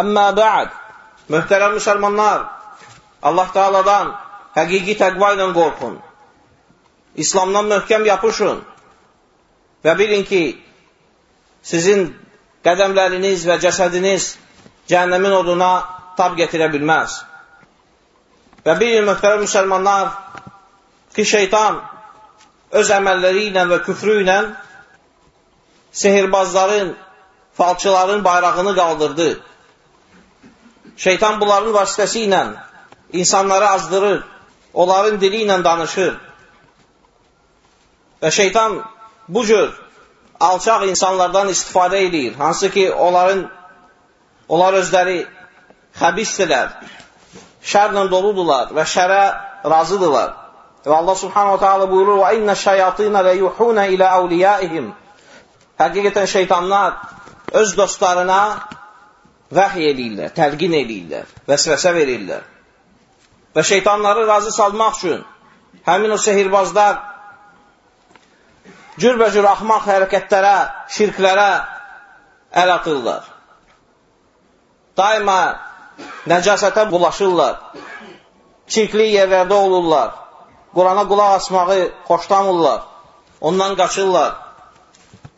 Əmmə bə'd, mühtərəm müsəlmanlar, Allah Teala'dan həqiqi təqva ilə qorxun. İslamdan möhkəm yapışın. Və bilin ki, sizin qədəmləriniz və cəsədiniz cəhənnəmin oduna tab getirə bilməz. Və bilin, möhtərəm müsəlmanlar, ki, şeytan öz əməlləri ilə və küfrü ilə sehirbazların, falçıların bayrağını qaldırdı. Şeytan bunların vasitəsi ilə insanları azdırır, onların dili ilə danışır. Və şeytan bu cür alçaq insanlardan istifadə edir. Hansı ki, onların onlar özləri xəbisdirlər, şərlə doludular və şərə razıdırlar. Və Allah subhanahu ta'ala buyurur, şəyatinə və yuhunə ilə əvliyaihim. Həqiqətən şeytanlar öz dostlarına vəhiy edirlər, təlqin edirlər, vəsvəsə verirlər. Və şeytanları razı salmaq üçün həmin o sehirbazlar cürbəcür axmaq hərəkətlərə, şirklərə əl atırlar. Daima nəcasətə bulaşırlar. Çirkli yerlərdə olurlar. Qurana qulaq asmağı xoşlamırlar. Ondan qaçırlar.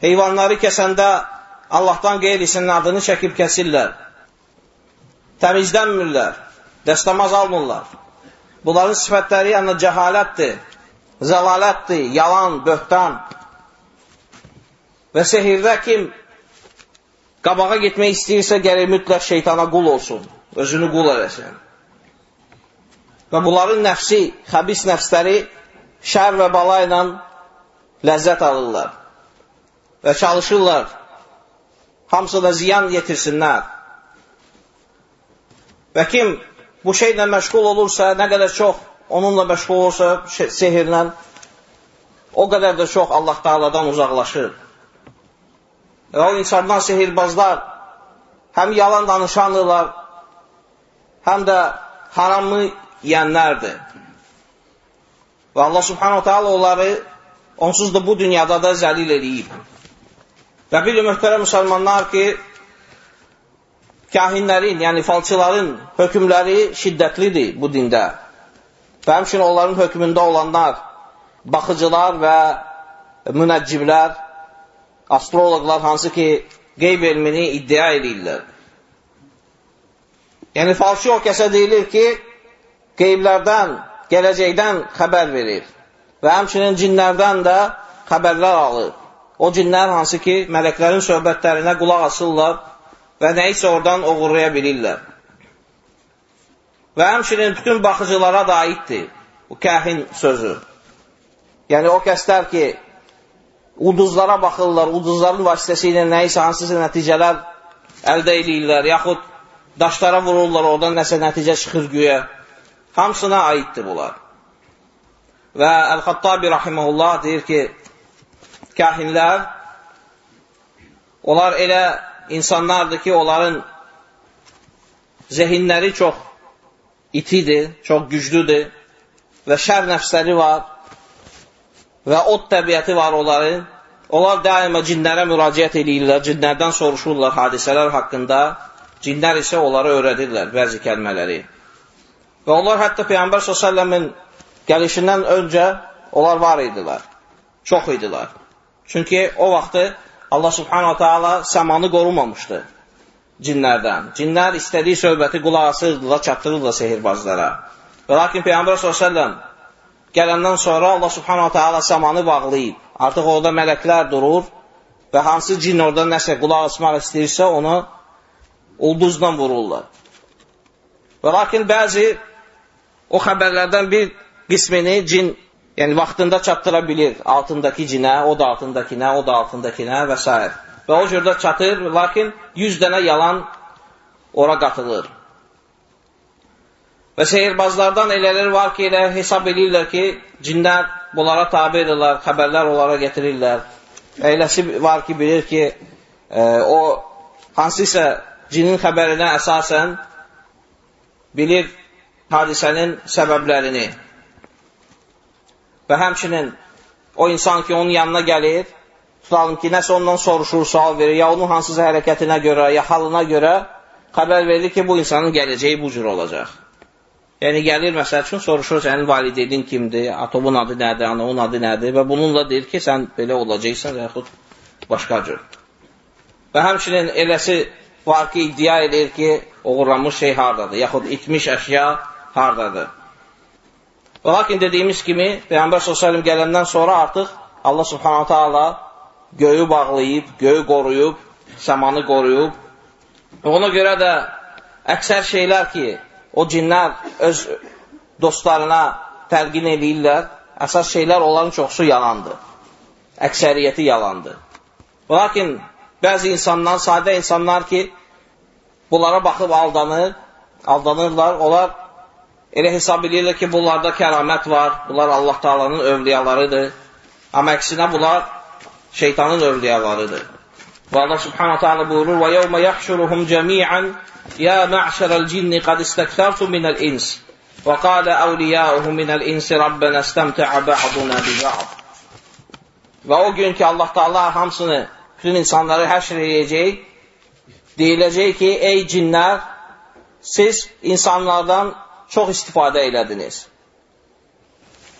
Heyvanları kəsəndə Allahdan qeyrisinin adını çəkib kəsirlər. Təmizlənmirlər. Dəstəmaz almırlar. Bunların sifətləri yanında cəhalətdir, zəlalətdir, yalan, böhtan. Və sehirdə kim qabağa getmək istəyirsə, gəlir mütləq şeytana qul olsun, özünü qul eləsin. Və bunların nəfsi, xəbis nəfsləri şər və bala ilə ləzzət alırlar və çalışırlar hamısı da ziyan yetirsinlər. Və kim bu şeylə məşğul olursa, nə qədər çox onunla məşğul olursa, sehirlə, o qədər də çox Allah Teala'dan uzaqlaşır. Və o insandan sehirbazlar həm yalan danışanırlar, həm də haramı yiyənlərdir. Və Allah subhanahu ta'ala onları onsuz da bu dünyada da zəlil eləyib. Və bilin, möhtərəm müsəlmanlar ki, kahinlərin, yəni falçıların hökmləri şiddətlidir bu dində. Və həmçin onların hökmündə olanlar, baxıcılar və münəcciblər, astroloqlar hansı ki, qeyb elmini iddia edirlər. Yəni, falçı o kəsə deyilir ki, qeyblərdən, gələcəkdən xəbər verir və həmçinin cinlərdən də xəbərlər alır. O cinlər hansı ki, mələklərin söhbətlərinə qulaq asırlar və nəyisə oradan oğurlaya bilirlər. Və həmçinin bütün baxıcılara da aiddir bu kəhin sözü. Yəni o kəslər ki, ulduzlara baxırlar, ulduzların vasitəsilə nəyisə hansısa nəticələr əldə edirlər, yaxud daşlara vururlar, oradan nəsə nəticə çıxır güyə. Hamısına aiddir bunlar. Və Əl-Xattabi rahiməhullah deyir ki, kahinlər, onlar elə insanlardır ki, onların zehinləri çox itidir, çox güclüdür və şər nəfsləri var və od təbiəti var onların. Onlar daima cinlərə müraciət edirlər, cinlərdən soruşurlar hadisələr haqqında, cinlər isə onlara öyrədirlər bəzi kəlmələri. Və onlar hətta Peyğəmbər s.ə.v-in gəlişindən öncə onlar var idilər, çox idilər. Çünki o vaxtı Allah subhanahu ta'ala səmanı qorumamışdı. cinlərdən. Cinlər istədiyi söhbəti qulaq asırdılar, çatdırırdılar sehirbazlara. Və lakin Peyğəmbər s.ə.v gələndən sonra Allah subhanahu ta'ala samanı bağlayıb. Artıq orada mələklər durur və hansı cin orada nəsə qulaq asmaq istəyirsə, onu ulduzla vururlar. Və lakin bəzi o xəbərlərdən bir qismini cin yəni vaxtında çatdıra bilir altındakı cinə, o da altındakinə, o da altındakinə və s. Və o cürdə çatır, lakin 100 dənə yalan ora qatılır. Və seyirbazlardan elələri var ki, elə hesab edirlər ki, cinlər bunlara tabi edirlər, xəbərlər onlara getirirlər. Eləsi var ki, bilir ki, e, o hansısa cinin xəbərinə əsasən bilir hadisənin səbəblərini. Və həmçinin o insan ki, onun yanına gəlir, tutalım ki, nəsə ondan soruşur, sual verir, ya onun hansısa hərəkətinə görə, ya halına görə xəbər verir ki, bu insanın gələcəyi bu cür olacaq. Yəni, gəlir, məsəl üçün, soruşur, sənin valideydin kimdir, atomun adı nədir, anamın adı nədir və bununla deyir ki, sən belə olacaqsan, yaxud başqa cür. Və həmçinin eləsi var ki, iddia edir ki, uğurlanmış şey hardadır, yaxud itmiş əşya hardadır. Və lakin dediyimiz kimi, Peyğəmbər s.ə.v gələndən sonra artıq Allah subhanahu ta'ala göyü bağlayıb, göyü qoruyub, səmanı qoruyub. Ona görə də əksər şeylər ki, o cinlər öz dostlarına təlqin edirlər, əsas şeylər onların çoxsu yalandır. Əksəriyyəti yalandır. Lakin bəzi insanlar, sadə insanlar ki, bunlara baxıb aldanır, aldanırlar, onlar Elə hesab edirlər ki, bunlarda kəramət var, bunlar Allah Taalanın övliyalarıdır. Amma əksinə bunlar şeytanın övliyalarıdır. Və Allah Subhanahu Taala buyurur: "Və yevmə yahşuruhum cəmi'an ya ma'şaral cinni qad istaktartum minəl ins və qala awliya'uhum minəl insi rabbana istamta'a ba'duna bi ba'd." Və o gün ki, Allah Taala hamısını, bütün insanları həşr edəcək, deyiləcək ki, ey cinlər, siz insanlardan çox istifadə elədiniz.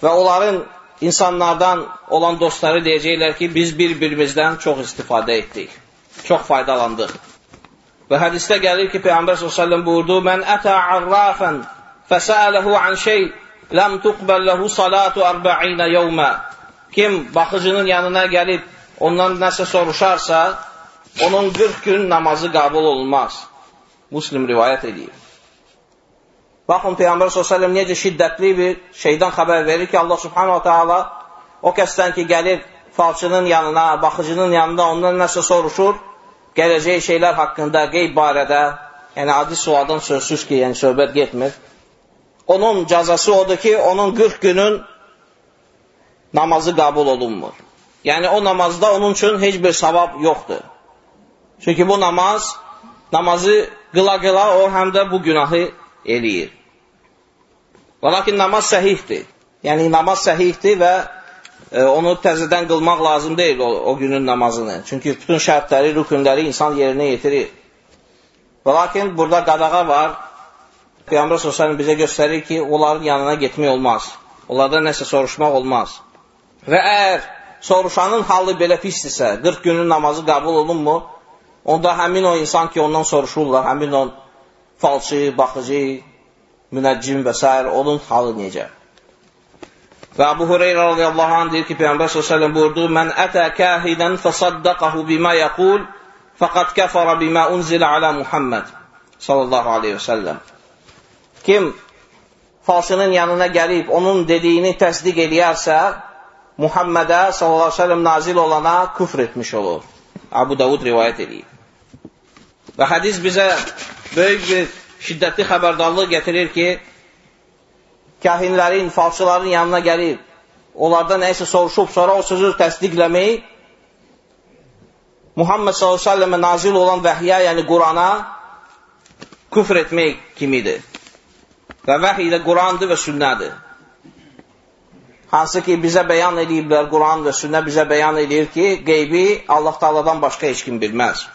Və onların insanlardan olan dostları deyəcəklər ki, biz bir-birimizdən çox istifadə etdik, çox faydalandıq. Və hədisdə gəlir ki, Peyğəmbər s.ə.v buyurdu, Mən ətə arrafən fəsələhu an şey, ləm tuqbəl ləhu salatu ərba'inə yevmə. Kim baxıcının yanına gəlib ondan nəsə soruşarsa, onun 40 gün namazı qəbul olunmaz. Muslim rivayət edir. Baxın, Peyğəmbər s.ə.v necə şiddətli bir şeydən xəbər verir ki, Allah subhanahu ta'ala o kəsdən ki, gəlir falçının yanına, baxıcının yanında ondan nəsə soruşur, gələcək şeylər haqqında, qeyb barədə, yəni adi sualdan sözsüz ki, yəni söhbət getmir. Onun cəzası odur ki, onun 40 günün namazı qəbul olunmur. Yəni o namazda onun üçün heç bir savab yoxdur. Çünki bu namaz, namazı qıla-qıla o həm də bu günahı eləyir. Və lakin namaz səhihdir. Yəni namaz səhihdir və e, onu təzədən qılmaq lazım deyil o, o günün namazını. Çünki bütün şərtləri, rükünləri insan yerinə yetirir. Və lakin burada qadağa var. Peyğəmbər s.ə.v bizə göstərir ki, onların yanına getmək olmaz. Onlardan nəsə soruşmaq olmaz. Və əgər soruşanın halı belə pisdirsə, 40 günün namazı qəbul olunmur, onda həmin o insan ki, ondan soruşurlar, həmin o falçı, baxıcı, münəccim və s. onun halı necə? Və Abu Hureyra radiyallahu anh deyir ki, Peyyambər s.ə.v buyurdu, Mən ətə kəhidən fəsaddaqahu bimə yəqul, fəqad kəfara bimə unzilə alə Muhammed sallallahu aleyhi və səlləm. Kim falsının yanına gəlib onun dediyini təsdiq eləyərsə, Muhammedə sallallahu aleyhi və səlləm nazil olana küfr etmiş olur. Abu Davud rivayət edir. Və hədis bizə böyük bir şiddətli xəbərdarlıq gətirir ki, kahinlərin, falçıların yanına gəlib, onlardan nəysə soruşub, sonra o sözü təsdiqləmək, Muhammed s.ə.və nazil olan vəhyə, yəni Qurana küfr etmək kimidir. Və vəhiy də Qurandır və sünnədir. Hansı ki, bizə bəyan ediblər, Quran və sünnə bizə bəyan edir ki, qeybi Allah taladan başqa heç kim bilməz.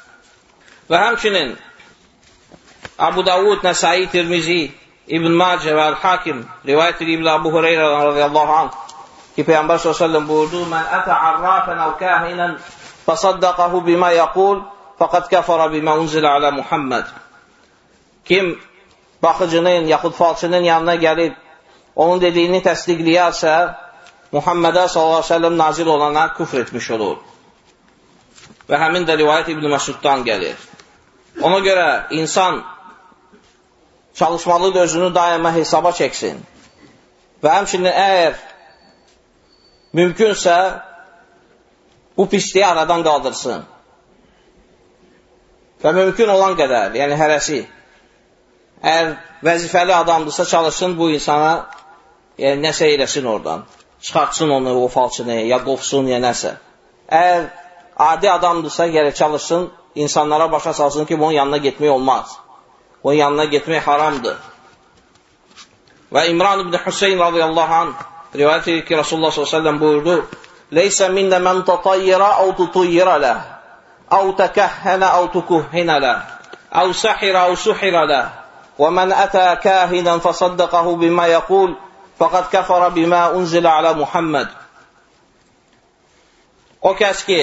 Və həmçinin Abu Davud, Nəsai, Tirmizi, İbn Macə və Əl-Hakim rivayət edib Abu Hureyra radiyallahu anh ki, Peyyambər s.ə.v buyurdu, Mən ətə arrafən əv kəhinən fəsaddaqahu bimə yəqul, faqad kafara bimə unzilə alə Muhammed. Kim baxıcının, yaxud falçının yanına gəlib, onun dediyini təsdiqləyərsə, Muhammedə s.ə.v nazil olana küfr etmiş olur. Və həmin də rivayət İbn Məsuddan gəlir. Ona görə insan çalışmalıdır özünü daima hesaba çəksin. Və həmçinin əgər mümkünsə bu pisliyi aradan qaldırsın. Və mümkün olan qədər, yəni hərəsi, əgər vəzifəli adamdırsa çalışsın bu insana yəni, nəsə eləsin oradan. Çıxartsın onu, o falçını, ya qovsun, ya nəsə. Əgər adi adamdırsa, gələ çalışsın, insanlara başa salsın ki, bunun yanına getmək olmaz. Bunun yanına getmək haramdır. Və İmran ibn Hüseyin radiyallahu anh rivayət edir ki, Rasulullah s.ə.v buyurdu, Leysə minnə mən tatayyira əv tutuyyira ləh, əv təkəhhənə əv tukuhhinə ləh, əv səhirə əv suhirə ləh, və mən ətə kəhidən fəsaddəqəhu bimə yəqul, fəqəd kəfərə bimə unzilə alə Muhammed. O kəs ki,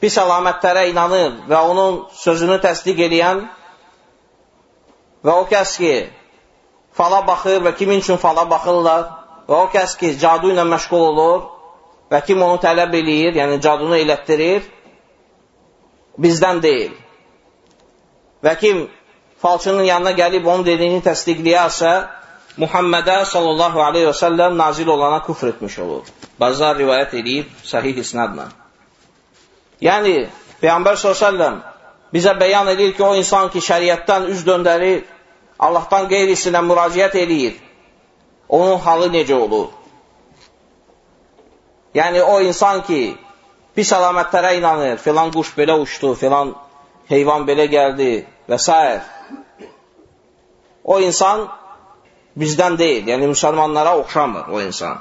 pis əlamətlərə inanır və onun sözünü təsdiq edən və o kəs ki, fala baxır və kimin üçün fala baxırlar və o kəs ki, cadu ilə məşğul olur və kim onu tələb eləyir, yəni cadunu elətdirir, bizdən deyil. Və kim falçının yanına gəlib onun dediyini təsdiqləyərsə, Muhammədə sallallahu aleyhi və səlləm nazil olana küfr etmiş olur. Bazar rivayət edib sahih isnadla. Yəni, Peyyambər s.ə.v bizə bəyan edir ki, o insan ki, şəriətdən üz döndərir, Allahdan qeyrisinə müraciət eləyir, onun halı necə olur? Yəni, o insan ki, pis əlamətlərə inanır, filan quş belə uçdu, filan heyvan belə gəldi və s. O insan bizdən deyil, yəni müsəlmanlara oxşamır o insan.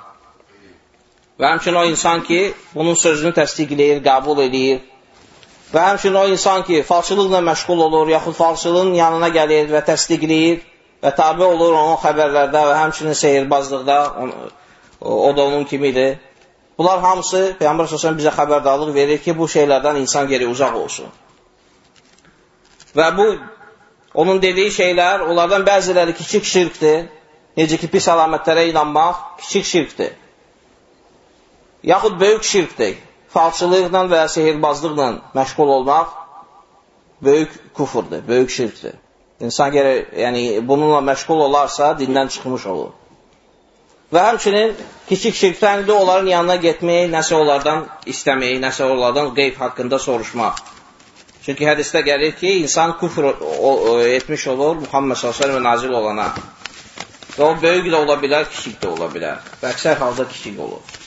Və həmçin o insan ki, bunun sözünü təsdiqləyir, qəbul edir. Və həmçin o insan ki, falçılıqla məşğul olur, yaxud falçılığın yanına gəlir və təsdiqləyir və tabi olur onun xəbərlərdə və həmçinin seyirbazlıqda, o da onun kimidir. Bunlar hamısı Peyğəmbər səsən bizə xəbərdarlıq verir ki, bu şeylərdən insan geri uzaq olsun. Və bu, onun dediyi şeylər, onlardan bəziləri kiçik şirkdir. Necə ki, pis əlamətlərə inanmaq kiçik şirkdir. Yaxud böyük şirkdir. Falçılıqla və ya sehirbazlıqla məşğul olmaq böyük kufurdur, böyük şirkdir. İnsan gərək, yəni bununla məşğul olarsa, dindən çıxmış olur. Və həmçinin kiçik şirkdən də onların yanına getmək, nəsə onlardan istəmək, nəsə onlardan qeyb haqqında soruşmaq. Çünki hədisdə gəlir ki, insan küfr etmiş olur Muhammed s.ə.v nazil olana. Və o böyük də ola bilər, kiçik də ola bilər. Və əksər halda kiçik olur.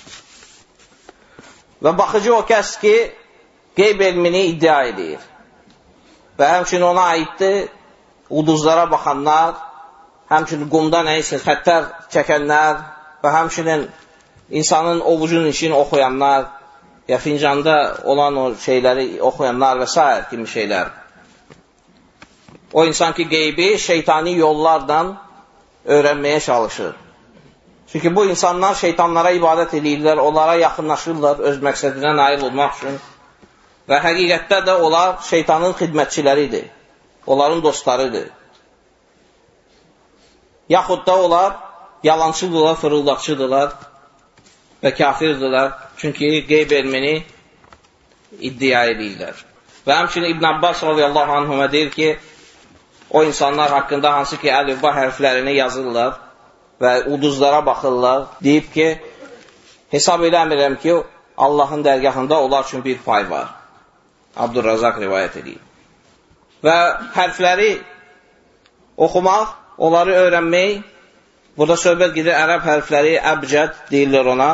Və baxıcı o kəs ki, qeyb elmini iddia edir. Və həmçinin ona aiddir ulduzlara baxanlar, həmçinin qumda nə isə xəttər çəkənlər və həmçinin insanın ovucun işini oxuyanlar, ya fincanda olan o şeyləri oxuyanlar və s. kimi şeylər. O insan ki, qeybi şeytani yollarla öyrənməyə çalışır. Çünki bu insanlar şeytanlara ibadət edirlər, onlara yaxınlaşırlar öz məqsədinə nail olmaq üçün. Və həqiqətdə də onlar şeytanın xidmətçiləridir onların dostlarıdır. Yaxud da onlar yalancıdırlar, fırıldaqçıdırlar və kafirdirlər. Çünki qeyb elmini iddia edirlər. Və həmçinin İbn Abbas radiyallahu anhümə deyir ki, o insanlar haqqında hansı ki, əlifba hərflərini yazırlar və uduzlara baxırlar, deyib ki, hesab eləmirəm ki, Allahın dərgahında onlar üçün bir pay var. Abdurrazaq rivayət edib və hərfləri oxumaq, onları öyrənmək, burada söhbət gedir ərəb hərfləri, əbcəd deyirlər ona,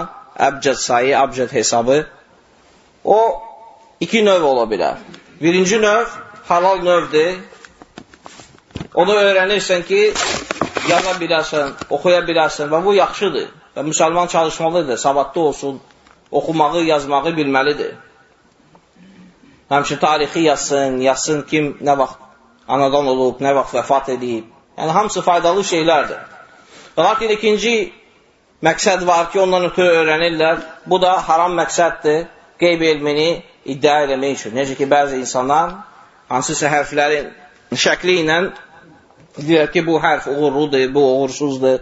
əbcəd sayı, əbcəd hesabı. O, iki növ ola bilər. Birinci növ, halal növdür. Onu öyrənirsən ki, yaza bilərsən, oxuya bilərsən və bu yaxşıdır. Və müsəlman çalışmalıdır, savadlı olsun, oxumağı, yazmağı bilməlidir. Həmçin tarixi yazsın, yazsın kim nə vaxt anadan olub, nə vaxt vəfat edib. Yəni, hamısı faydalı şeylərdir. Lakin ikinci məqsəd var ki, ondan ötürü öyrənirlər. Bu da haram məqsəddir, qeyb elmini iddia eləmək üçün. Necə ki, bəzi insanlar hansısa hərflərin şəkli ilə deyir ki, bu hərf uğurludur, bu uğursuzdur.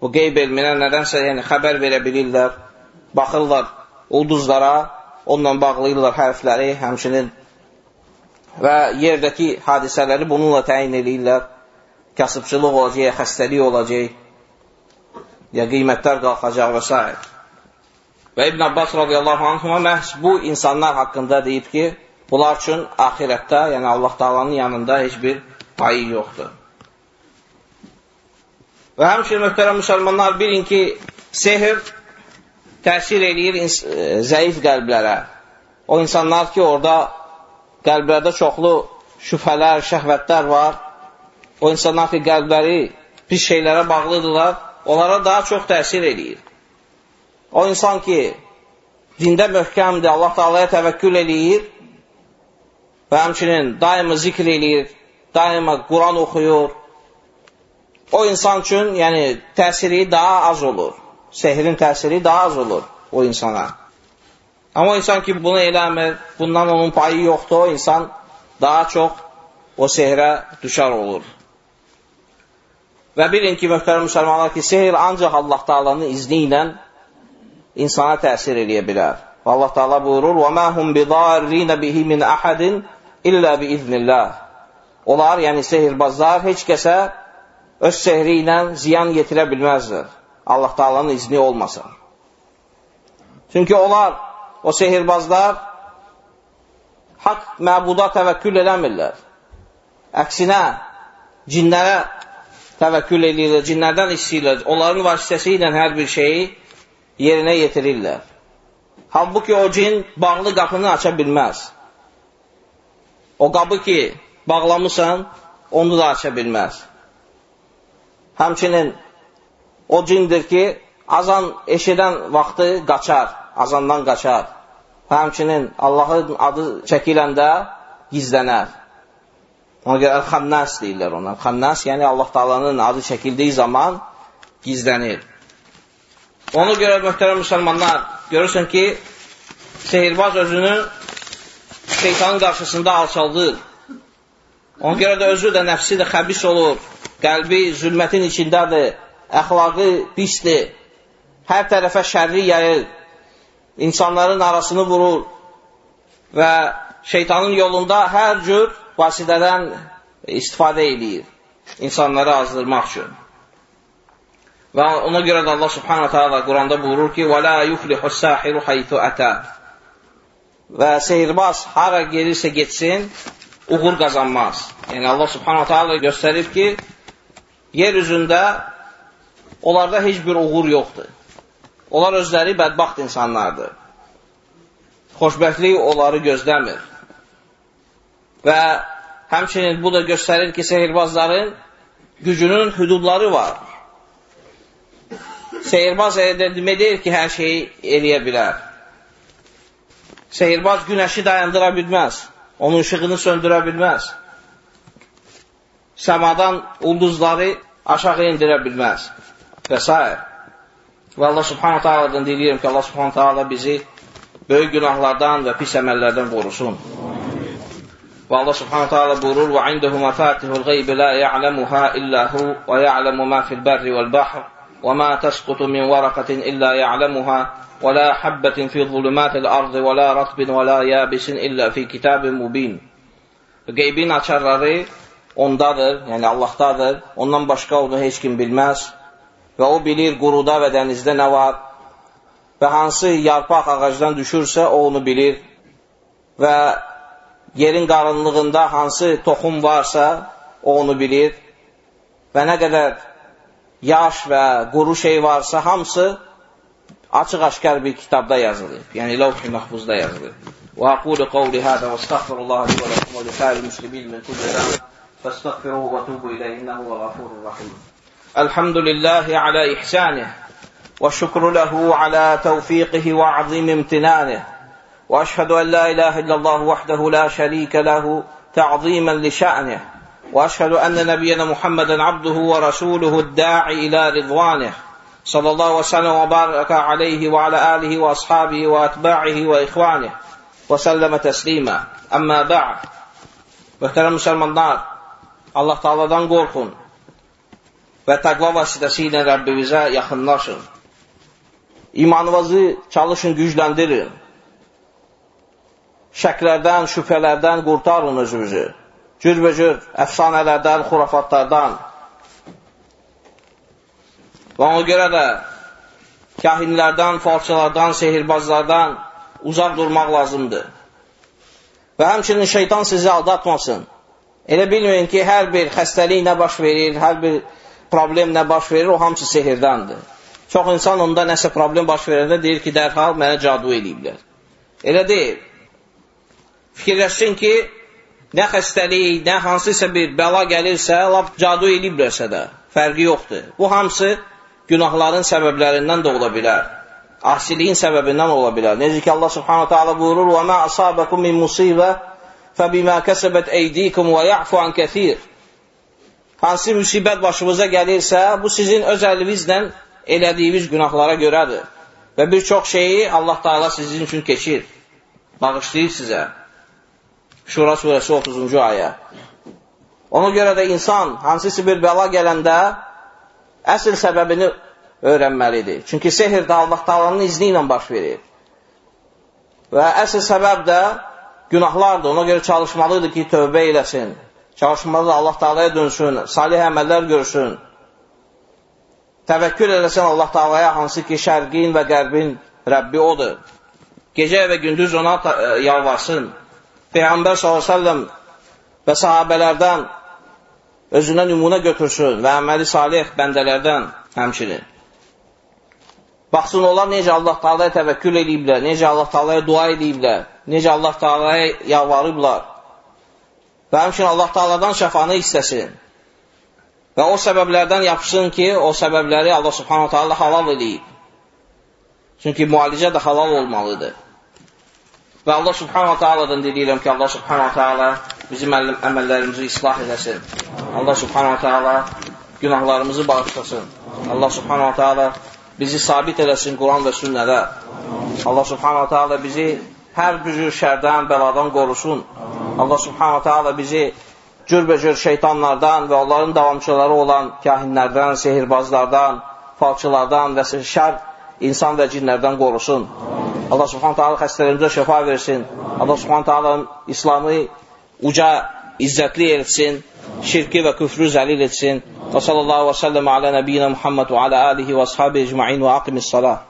Bu qeyb elminə nədənsə yəni, xəbər verə bilirlər. Baxırlar ulduzlara, onunla bağlayırlar hərfləri, həmçinin və yerdəki hadisələri bununla təyin edirlər. Kasıbçılıq olacaq, xəstəlik olacaq, ya qiymətlər qalxacaq və s. Və İbn Abbas radiyallahu anhuma məhz bu insanlar haqqında deyib ki, bunlar üçün axirətdə, yəni Allah Taalanın yanında heç bir payı yoxdur. Və həmçinin möhtərəm müsəlmanlar bilin ki, sehr təsir eləyir e, zəif qəlblərə. O insanlar ki, orada qəlblərdə çoxlu şübhələr, şəhvətlər var. O insanlar ki, qəlbləri pis şeylərə bağlıdırlar, onlara daha çox təsir eləyir. O insan ki, dində möhkəmdir, Allah Taalaya təvəkkül eləyir və həmçinin daima zikr eləyir, daima Quran oxuyur. O insan üçün, yəni təsiri daha az olur. Sehrin təsiri daha az olur o insana. Amma o insan ki, bunu eləmir, bundan onun payı yoxdur, o insan daha çox o sehrə düşər olur. Və bilin ki, möhtərəm müsəlmanlar ki, sehr ancaq Allah Taalanın izni ilə insana təsir eləyə bilər. Və Allah Taala buyurur: "Və ma hum bidarrin bihi min ahadin illə biiznillah." Onlar, yəni sehirbazlar heç kəsə öz sehri ilə ziyan yetirə bilməzlər. Allah Taalanın izni olmasa. Çünki onlar, o sehirbazlar haqq məbuda təvəkkül eləmirlər. Əksinə, cinlərə təvəkkül edirlər, cinlərdən istəyirlər. Onların vasitəsi ilə hər bir şeyi yerinə yetirirlər. Halbuki o cin bağlı qapını aça bilməz. O qabı ki, bağlamısan, onu da aça bilməz. Həmçinin o cindir ki, azan eşidən vaxtı qaçar, azandan qaçar. Həmçinin Allahın adı çəkiləndə gizlənər. Ona görə Xannas deyirlər ona. Xannas, yəni Allah Taalanın adı çəkildiyi zaman gizlənir. Ona görə möhtərəm müsəlmanlar, görürsən ki, sehirbaz özünü şeytanın qarşısında alçaldır. Ona görə də özü də nəfsi də xəbis olur, qəlbi zülmətin içindədir, əxlaqı pisdir, hər tərəfə şərri yayır, insanların arasını vurur və şeytanın yolunda hər cür vasitədən istifadə edir insanları azdırmaq üçün. Və ona görə də Allah subhanahu ta'ala Quranda buyurur ki, وَلَا يُفْلِحُ السَّاحِرُ حَيْثُ أَتَى Və sehirbaz hara gelirsə getsin, uğur qazanmaz. Yəni Allah subhanahu ta'ala göstərir ki, yer üzündə onlarda heç bir uğur yoxdur. Onlar özləri bədbaxt insanlardır. Xoşbəxtlik onları gözləmir. Və həmçinin bu da göstərir ki, sehirbazların gücünün hüdudları var. Seyirbaz demək deyil ki, hər şeyi eləyə bilər. Seyirbaz günəşi dayandıra bilməz Onun işığını söndürə bilməz. Səmadan ulduzları aşağı indirə bilməz. Və s. Və Allah subhanə ta'aladan deyirəm ki, Allah subhanə ta'ala bizi böyük günahlardan və pis əməllərdən qorusun. Və Allah subhanə ta'ala buyurur, وَعِنْدَهُ مَفَاتِهُ الْغَيْبِ لَا يَعْلَمُهَا إِلَّا هُ وَيَعْلَمُ مَا فِي الْبَرِّ وَالْبَحْرِ وما تسقط من ورقة إلا يعلمها ولا حبة في ظلمات الأرض ولا رطب ولا يابس إلا في كتاب مبين Qeybin açarları ondadır, yəni Allahdadır. Ondan başqa onu heç kim bilməz. Və o bilir quruda və dənizdə nə var. Və hansı yarpaq ağacdan düşürsə, o onu bilir. Və yerin qarınlığında hansı toxum varsa, o onu bilir. Və nə qədər yaş və quru şey varsa hamısı açıq-aşkar bir kitabda yazılıb. Yəni Lavh-i Mahfuzda yazılıb. وأقول قولي هذا واستغفر الله لي ولكم ولسائر المسلمين من كل ذنب فاستغفروه وتوبوا إليه إنه هو الغفور الرحيم الحمد لله على إحسانه والشكر له على توفيقه وعظيم امتنانه وأشهد أن لا إله إلا الله وحده لا شريك له تعظيما لشأنه وأشهد أن نبينا محمدا عبده ورسوله الداعي إلى رضوانه صلى الله وسلم وبارك عليه وعلى آله وأصحابه وأتباعه وإخوانه وسلم تسليما أما بعد محترم مسلمانlar الله تعالى قورقون ve takva vasıtasıyla Rabbimize yakınlaşın. İmanınızı çalışın, güçlendirin. Şeklerden, şüphelerden kurtarın özünüzü. Cürbəcür əfsanələrdən, xurafatlardan. Və ona görə də kahinlərdən, falçılardan, sehirbazlardan uzaq durmaq lazımdır. Və həmçinin şeytan sizi aldatmasın. Elə bilməyin ki, hər bir xəstəlik nə baş verir, hər bir problem nə baş verir, o hamısı sehirdəndir. Çox insan onda nəsə problem baş verəndə deyir ki, dərhal mənə cadu eləyiblər. Elə deyil. Fikirləşsin ki, Nə xəstəlik, nə hansısa bir bəla gəlirsə, lap cadu eləyiblərsə də, fərqi yoxdur. Bu hamısı günahların səbəblərindən də ola bilər. Asiliyin səbəbindən ola bilər. Necə ki Allah Subhanahu taala buyurur: "Və ma asabakum min musibə fəbimə kəsəbət eydikum və ya'fu an kəsir." Hansı müsibət başımıza gəlirsə, bu sizin öz əlinizlə elədiyiniz günahlara görədir. Və bir çox şeyi Allah Taala sizin üçün keçir. Bağışlayır sizə. Şura surəsi 30-cu ayə. Ona görə də insan hansısa bir bəla gələndə əsl səbəbini öyrənməlidir. Çünki sehr də Allah Taalanın izni ilə baş verir. Və əsl səbəb də günahlardır. Ona görə çalışmalıdır ki, tövbə eləsin. Çalışmalıdır Allah Taalaya dönsün, salih əməllər görsün. Təvəkkül eləsən Allah Taalaya hansı ki, şərqin və qərbin Rəbbi odur. Gecə və gündüz ona e, yalvarsın. Peyğəmbər s.ə.v və sahabələrdən özünə nümunə götürsün və əməli salih bəndələrdən həmçinin. Baxsın onlar necə Allah Taalaya təvəkkül ediblər, necə Allah Taalaya dua ediblər, necə Allah Taalaya yalvarıblar. Və həmçinin Allah Taaladan şəfanı istəsin. Və o səbəblərdən yapsın ki, o səbəbləri Allah Subhanahu Taala halal edib. Çünki müalicə də halal olmalıdır. Və Allah Subhanahu Taala'dan deyirəm ki, Allah Subhanahu Taala bizim əməllərimizi islah edəsin. Allah Subhanahu Taala günahlarımızı bağışlasın. Allah Subhanahu Taala bizi sabit eləsin Quran və sünnədə. Allah subhanahu ta'ala bizi hər cür şərdən, bəladan qorusun. Allah subhanahu ta'ala bizi cürbəcür şeytanlardan və onların davamçıları olan kahinlərdən, sehirbazlardan, falçılardan və şər insan və cinlərdən qorusun. Allah subhanahu ta'ala xəstələrimizə şəfa versin. Allah subhanahu ta'ala İslamı uca, izzətli etsin. Şirki və küfrü zəlil etsin. Və sallallahu və səlləm alə nəbiyyinə Muhammed və alə alihi və ashabi ecma'in və aqimis salah.